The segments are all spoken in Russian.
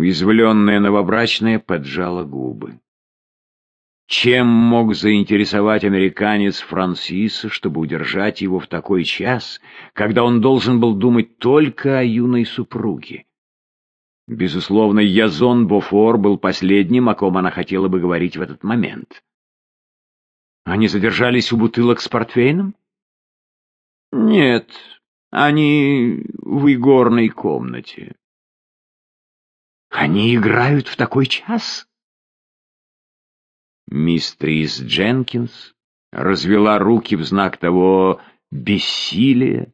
Уязвленная новобрачная поджала губы. Чем мог заинтересовать американец Франсиса, чтобы удержать его в такой час, когда он должен был думать только о юной супруге? Безусловно, Язон Бофор был последним, о ком она хотела бы говорить в этот момент. Они задержались у бутылок с портвейном? Нет, они в игорной комнате. Они играют в такой час? Мистрис Дженкинс развела руки в знак того бессилия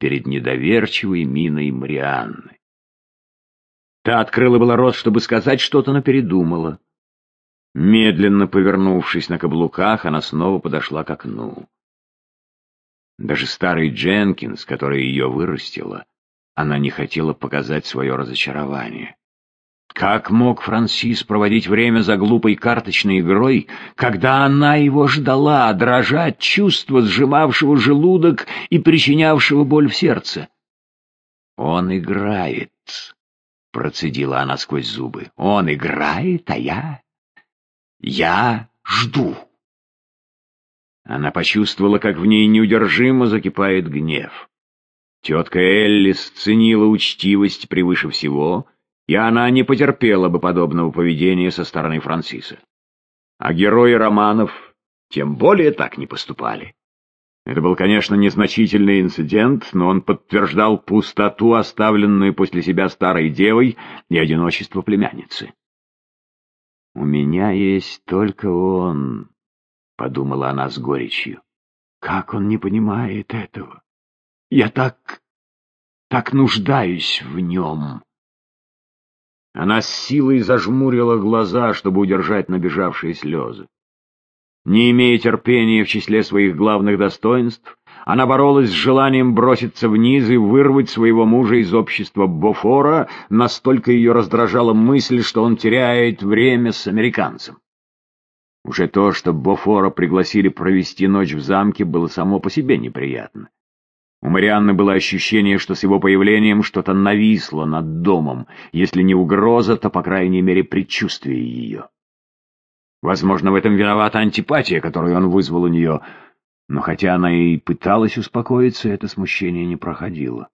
перед недоверчивой миной Марианны. Та открыла было рот, чтобы сказать что-то, но передумала. Медленно повернувшись на каблуках, она снова подошла к окну. Даже старый Дженкинс, который ее вырастила, она не хотела показать свое разочарование. Как мог Франсис проводить время за глупой карточной игрой, когда она его ждала, дрожа от чувства, сжимавшего желудок и причинявшего боль в сердце? «Он играет», — процедила она сквозь зубы. «Он играет, а я... я жду». Она почувствовала, как в ней неудержимо закипает гнев. Тетка Эллис ценила учтивость превыше всего — и она не потерпела бы подобного поведения со стороны Франсиса. А герои романов тем более так не поступали. Это был, конечно, незначительный инцидент, но он подтверждал пустоту, оставленную после себя старой девой, и одиночество племянницы. «У меня есть только он», — подумала она с горечью. «Как он не понимает этого? Я так... так нуждаюсь в нем». Она с силой зажмурила глаза, чтобы удержать набежавшие слезы. Не имея терпения в числе своих главных достоинств, она боролась с желанием броситься вниз и вырвать своего мужа из общества Бофора, настолько ее раздражала мысль, что он теряет время с американцем. Уже то, что Бофора пригласили провести ночь в замке, было само по себе неприятно. У Марианны было ощущение, что с его появлением что-то нависло над домом, если не угроза, то, по крайней мере, предчувствие ее. Возможно, в этом виновата антипатия, которую он вызвал у нее, но хотя она и пыталась успокоиться, это смущение не проходило.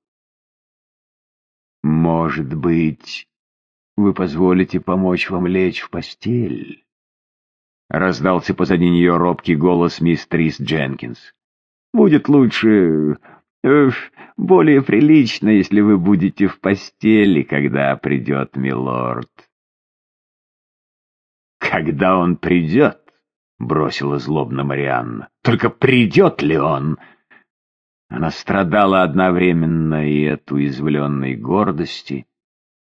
«Может быть, вы позволите помочь вам лечь в постель?» Раздался позади нее робкий голос мистерис Дженкинс. «Будет лучше более прилично, если вы будете в постели, когда придет милорд. Когда он придет, — бросила злобно Марианна, — только придет ли он? Она страдала одновременно и от уязвленной гордости,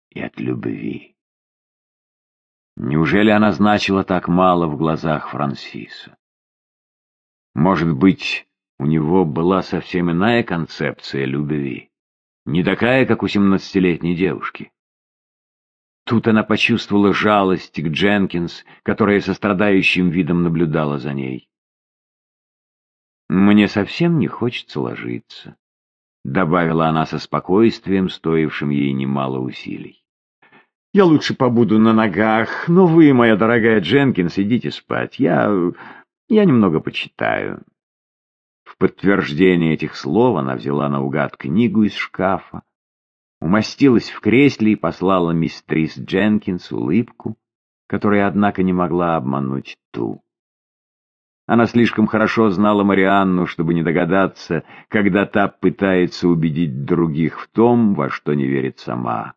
и от любви. Неужели она значила так мало в глазах Франсиса? Может быть, у него была совсем иная концепция любви, не такая, как у семнадцатилетней девушки. Тут она почувствовала жалость к Дженкинс, которая со страдающим видом наблюдала за ней. «Мне совсем не хочется ложиться», — добавила она со спокойствием, стоившим ей немало усилий. «Я лучше побуду на ногах, но вы, моя дорогая Дженкинс, идите спать. Я... я немного почитаю». В подтверждение этих слов она взяла наугад книгу из шкафа, умостилась в кресле и послала мистрис Дженкинс улыбку, которая, однако, не могла обмануть ту. Она слишком хорошо знала Марианну, чтобы не догадаться, когда та пытается убедить других в том, во что не верит сама.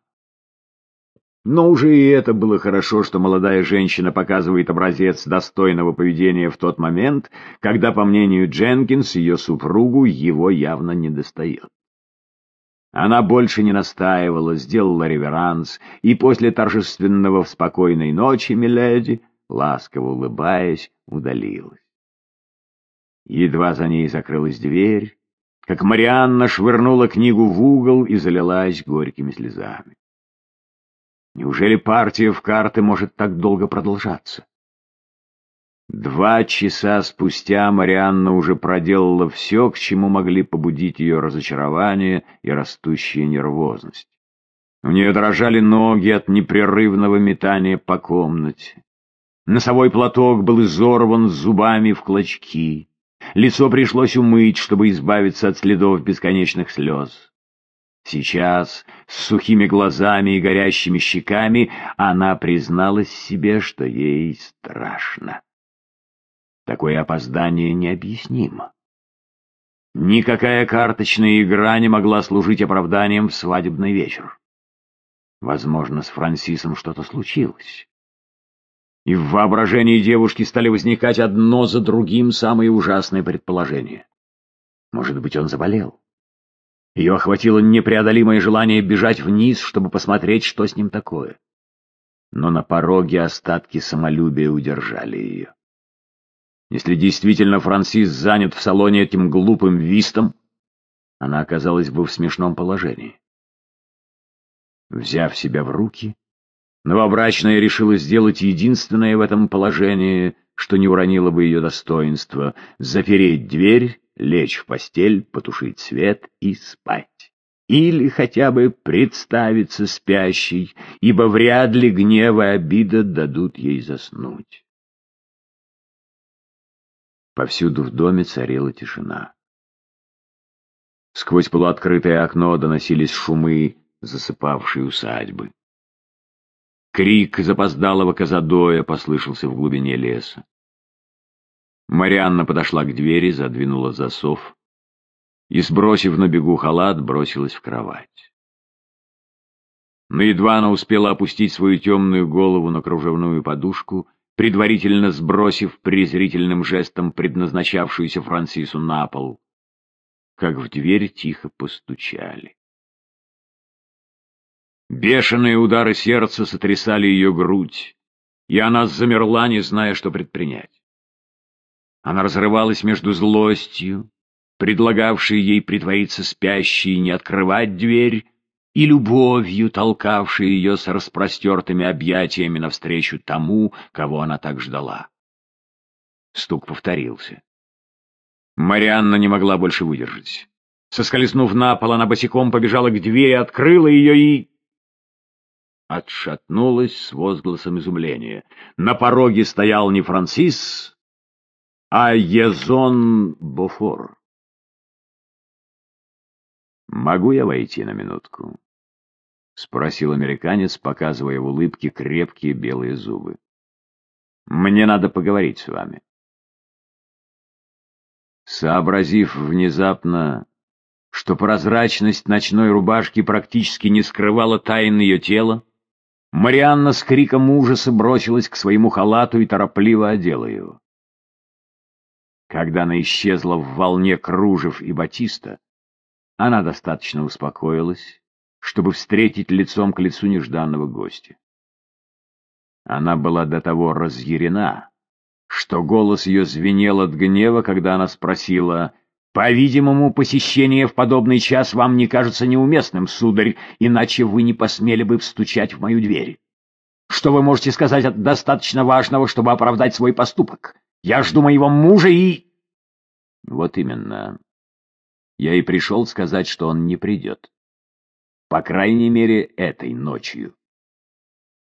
Но уже и это было хорошо, что молодая женщина показывает образец достойного поведения в тот момент, когда, по мнению Дженкинс, ее супругу его явно недостает. Она больше не настаивала, сделала реверанс, и после торжественного в спокойной ночи, миледи, ласково улыбаясь, удалилась. Едва за ней закрылась дверь, как Марианна швырнула книгу в угол и залилась горькими слезами. Неужели партия в карты может так долго продолжаться? Два часа спустя Марианна уже проделала все, к чему могли побудить ее разочарование и растущая нервозность. У нее дрожали ноги от непрерывного метания по комнате. Носовой платок был изорван зубами в клочки. Лицо пришлось умыть, чтобы избавиться от следов бесконечных слез. Сейчас, с сухими глазами и горящими щеками, она призналась себе, что ей страшно. Такое опоздание необъяснимо. Никакая карточная игра не могла служить оправданием в свадебный вечер. Возможно, с Франсисом что-то случилось. И в воображении девушки стали возникать одно за другим самые ужасные предположения. Может быть, он заболел? Ее охватило непреодолимое желание бежать вниз, чтобы посмотреть, что с ним такое. Но на пороге остатки самолюбия удержали ее. Если действительно Франсис занят в салоне этим глупым вистом, она оказалась бы в смешном положении. Взяв себя в руки, новобрачная решила сделать единственное в этом положении, что не уронило бы ее достоинство — запереть дверь, лечь в постель, потушить свет и спать. Или хотя бы представиться спящей, ибо вряд ли гнев и обида дадут ей заснуть. Повсюду в доме царила тишина. Сквозь полуоткрытое окно доносились шумы засыпавшей усадьбы. Крик запоздалого казадоя послышался в глубине леса. Марианна подошла к двери, задвинула засов и, сбросив на бегу халат, бросилась в кровать. Но едва она успела опустить свою темную голову на кружевную подушку, предварительно сбросив презрительным жестом предназначавшуюся Франсису на пол, как в дверь тихо постучали. Бешеные удары сердца сотрясали ее грудь, и она замерла, не зная, что предпринять. Она разрывалась между злостью, предлагавшей ей притвориться спящей и не открывать дверь, и любовью, толкавшей ее с распростертыми объятиями навстречу тому, кого она так ждала. Стук повторился. Марианна не могла больше выдержать. Соскользнув на пол, она босиком побежала к двери, открыла ее и отшатнулась с возгласом изумления. На пороге стоял не Франсис, а Езон Бофор. «Могу я войти на минутку?» — спросил американец, показывая в улыбке крепкие белые зубы. «Мне надо поговорить с вами». Сообразив внезапно, что прозрачность ночной рубашки практически не скрывала тайн ее тела, Марианна с криком ужаса бросилась к своему халату и торопливо одела его. Когда она исчезла в волне кружев и батиста, она достаточно успокоилась, чтобы встретить лицом к лицу нежданного гостя. Она была до того разъярена, что голос ее звенел от гнева, когда она спросила по-видимому, посещение в подобный час вам не кажется неуместным, сударь, иначе вы не посмели бы встучать в мою дверь. Что вы можете сказать от достаточно важного, чтобы оправдать свой поступок? Я жду моего мужа и... Вот именно. Я и пришел сказать, что он не придет. По крайней мере, этой ночью.